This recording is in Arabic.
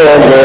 Amen.